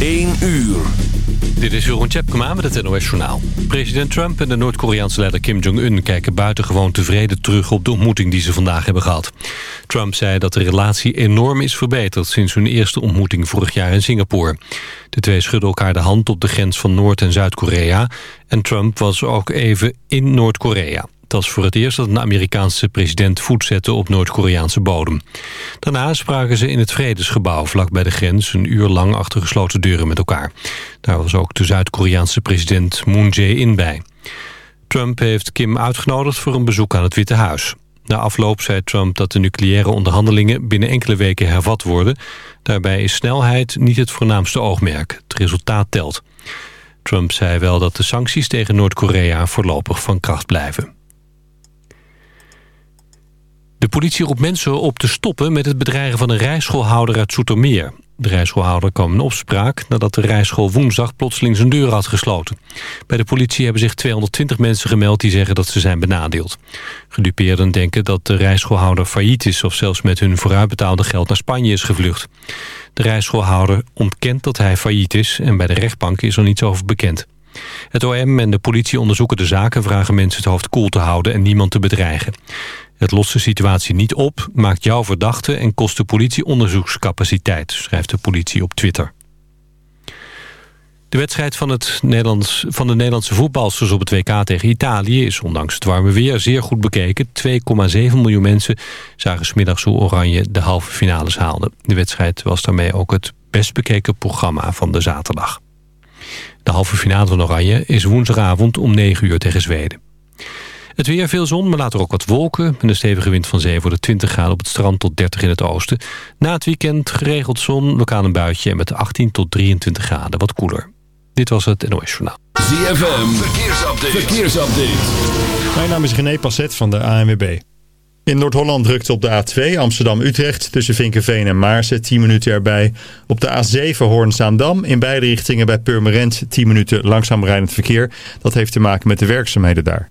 1 uur. Dit is Jeroen Tjepkema met het NOS Journaal. President Trump en de Noord-Koreaanse leider Kim Jong-un... kijken buitengewoon tevreden terug op de ontmoeting die ze vandaag hebben gehad. Trump zei dat de relatie enorm is verbeterd... sinds hun eerste ontmoeting vorig jaar in Singapore. De twee schudden elkaar de hand op de grens van Noord- en Zuid-Korea... en Trump was ook even in Noord-Korea. Het was voor het eerst dat een Amerikaanse president voet zette op Noord-Koreaanse bodem. Daarna spraken ze in het Vredesgebouw vlak bij de grens... een uur lang achter gesloten deuren met elkaar. Daar was ook de Zuid-Koreaanse president Moon Jae-in bij. Trump heeft Kim uitgenodigd voor een bezoek aan het Witte Huis. Na afloop zei Trump dat de nucleaire onderhandelingen binnen enkele weken hervat worden. Daarbij is snelheid niet het voornaamste oogmerk. Het resultaat telt. Trump zei wel dat de sancties tegen Noord-Korea voorlopig van kracht blijven. De politie roept mensen op te stoppen met het bedreigen van een rijschoolhouder uit Soetermeer. De rijschoolhouder kwam in opspraak nadat de rijschool woensdag plotseling zijn deur had gesloten. Bij de politie hebben zich 220 mensen gemeld die zeggen dat ze zijn benadeeld. Gedupeerden denken dat de rijschoolhouder failliet is of zelfs met hun vooruitbetaalde geld naar Spanje is gevlucht. De rijschoolhouder ontkent dat hij failliet is en bij de rechtbank is er niets over bekend. Het OM en de politie onderzoeken de zaken, vragen mensen het hoofd koel te houden en niemand te bedreigen. Het lost de situatie niet op, maakt jou verdachte en kost de politie onderzoekscapaciteit, schrijft de politie op Twitter. De wedstrijd van, het Nederlands, van de Nederlandse voetbalsters op het WK tegen Italië is ondanks het warme weer zeer goed bekeken. 2,7 miljoen mensen zagen smiddags hoe Oranje de halve finales haalde. De wedstrijd was daarmee ook het best bekeken programma van de zaterdag. De halve finale van Oranje is woensdagavond om 9 uur tegen Zweden. Het weer veel zon, maar later ook wat wolken. Met een stevige wind van zee voor de 20 graden op het strand tot 30 in het oosten. Na het weekend geregeld zon, lokaal een buitje... en met 18 tot 23 graden wat koeler. Dit was het NOS Journaal. ZFM, verkeersupdate. verkeersupdate. Mijn naam is René Passet van de ANWB. In Noord-Holland drukt op de A2 Amsterdam-Utrecht tussen Vinkenveen en Maarsen 10 minuten erbij. Op de A7 Hoorn-Zaandam in beide richtingen bij Purmerend 10 minuten langzaam rijdend verkeer. Dat heeft te maken met de werkzaamheden daar.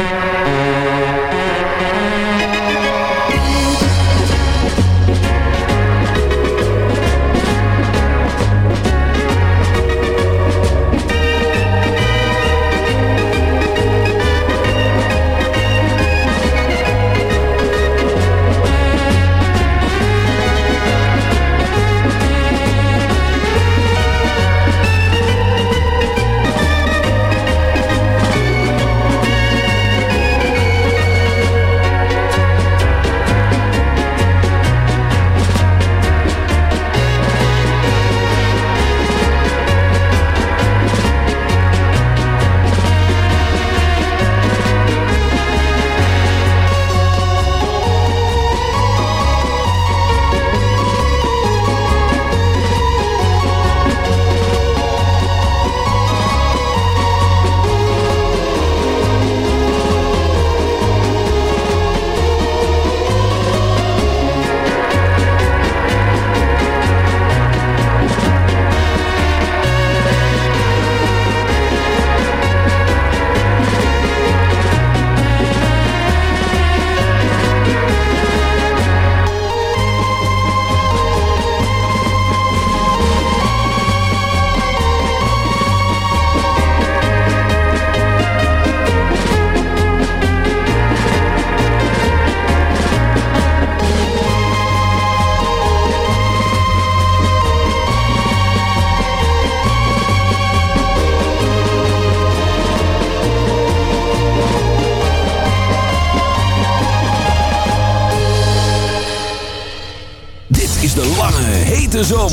Thank you.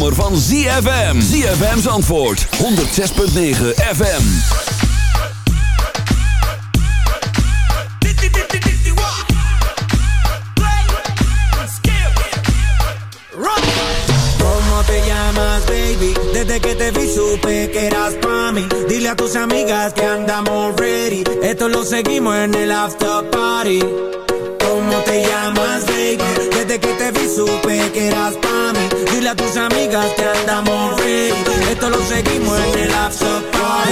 Zomer van ZFM. ZFM's antwoord 106.9 FM. ¿Cómo te llamas, baby? Desde que te vi supe que eras pa' mí. Dile a tus amigas que andamos ready. Esto lo seguimos en el after party. ¿Cómo te llamas, baby? Desde que te vi supe que eras pa'. A tus amigas que andamos ready. Esto lo seguimos en el after party.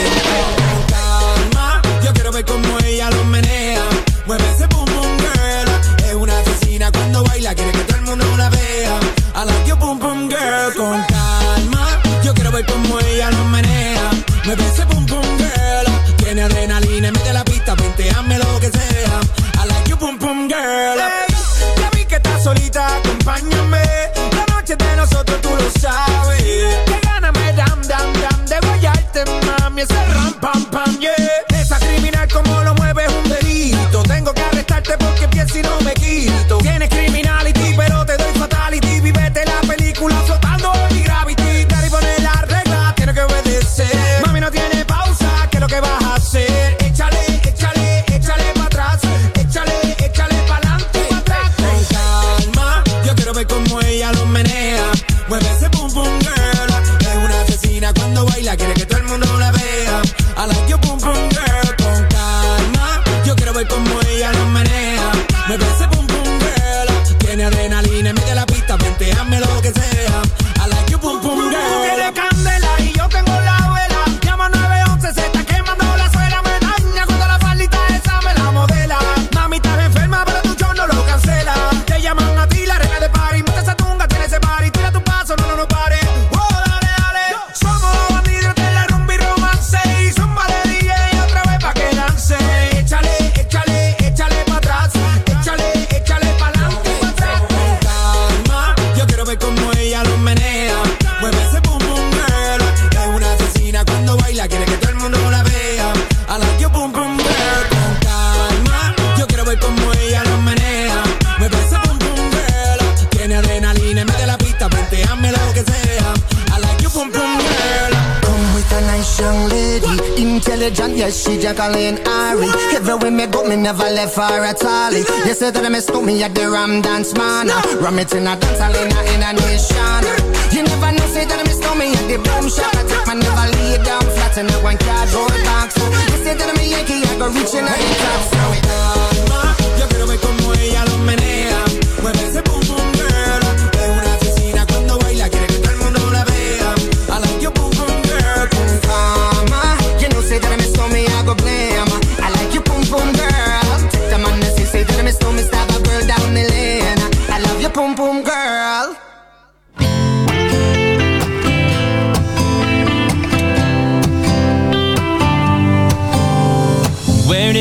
Calma, yo quiero ver cómo ella lo menea. Mueve ese boom boom girl. Es una asesina cuando baila, quiere que todo el mundo la vea. I like your boom boom girl. Con calma, yo quiero ver cómo ella lo menea. Mueve ese boom me at the Ram Dance Man. Ram it in a dance hall in a, in a nation. You never know, say that I miss me at the boom shop. I take my never lay down flat in a one cardboard box. You said that I'm a Yankee, I go reaching out the top. So it calma,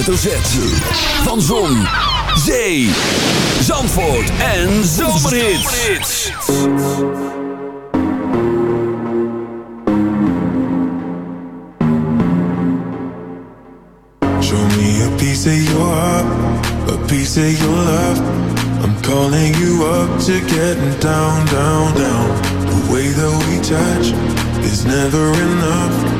hoofdletter Z. Van Zon, Zee, Zandvoort en Zomerhits. Show me a piece of your heart, a piece of your love. I'm calling you up to getting down, down, down. The way that we touch is never enough.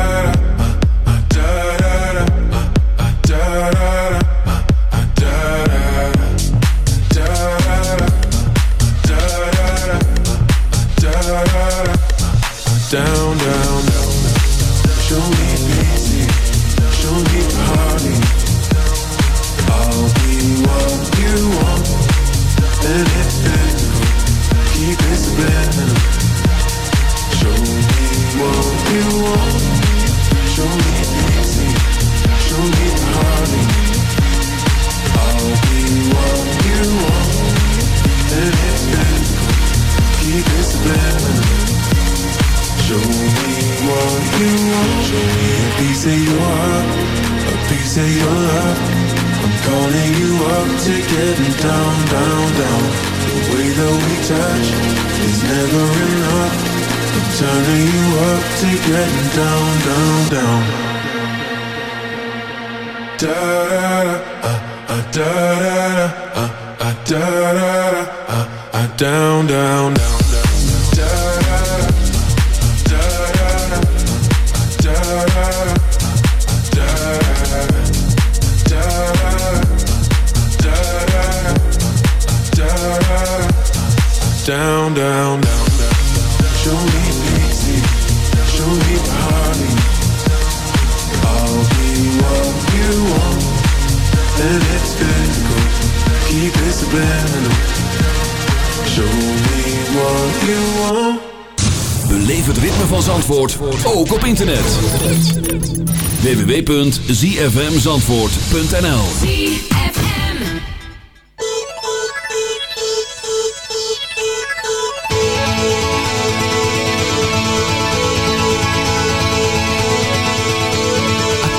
is never enough. I'm turning you up to getting down, down, down. Da da da, uh, uh, da da da, uh, uh, da da da, uh, uh, down, down, down. Down, down, down, down. Show me easy, show me party. I'll be what you want, and it's physical. Keep it subliminal. Show me what you want. Beleef het ritme van Zandvoort, ook op internet. www.zfmzandvoort.nl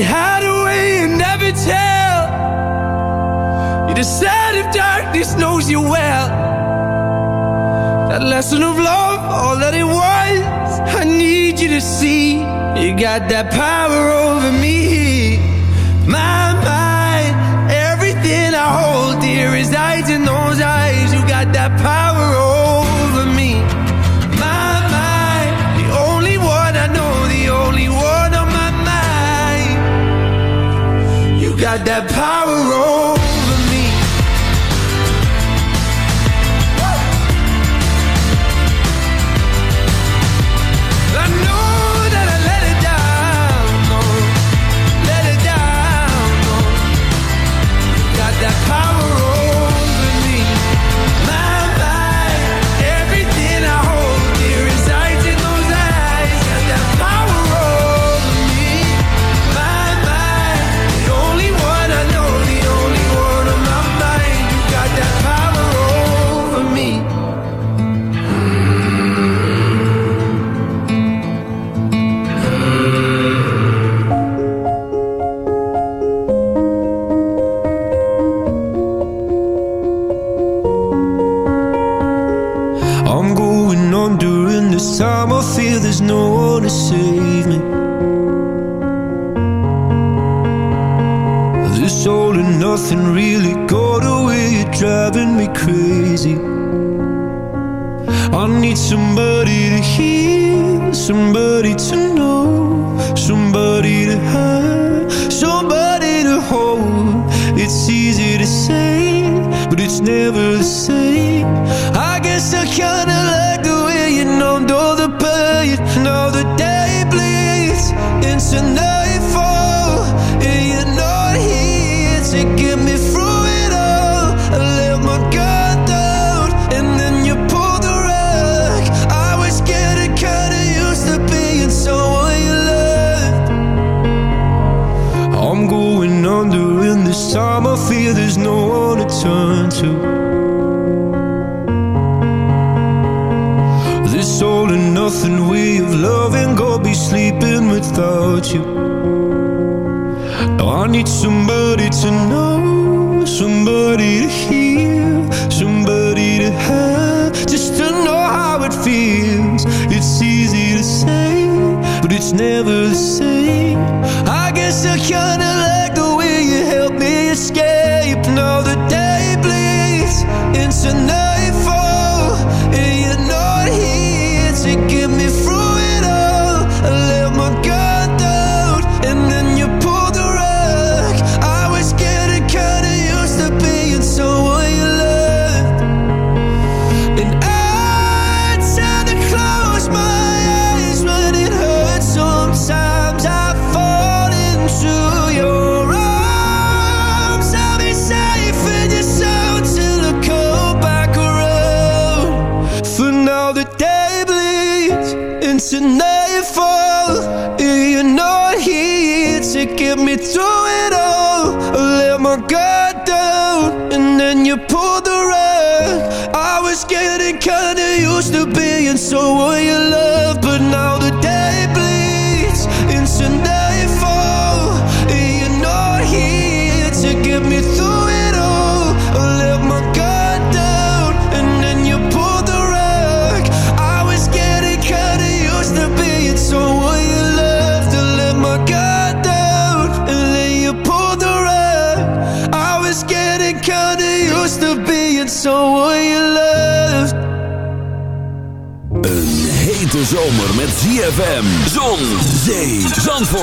They hide away and never tell. You decide if darkness knows you well. That lesson of love, all that it was. I need you to see you got that power over me. My mind, everything I hold dear is I. That.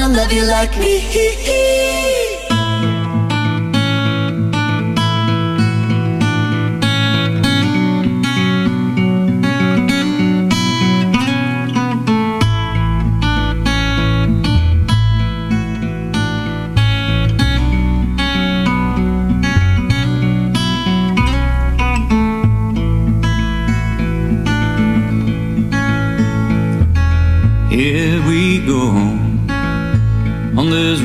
gonna love you like me. Here we go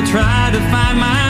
I will try to find my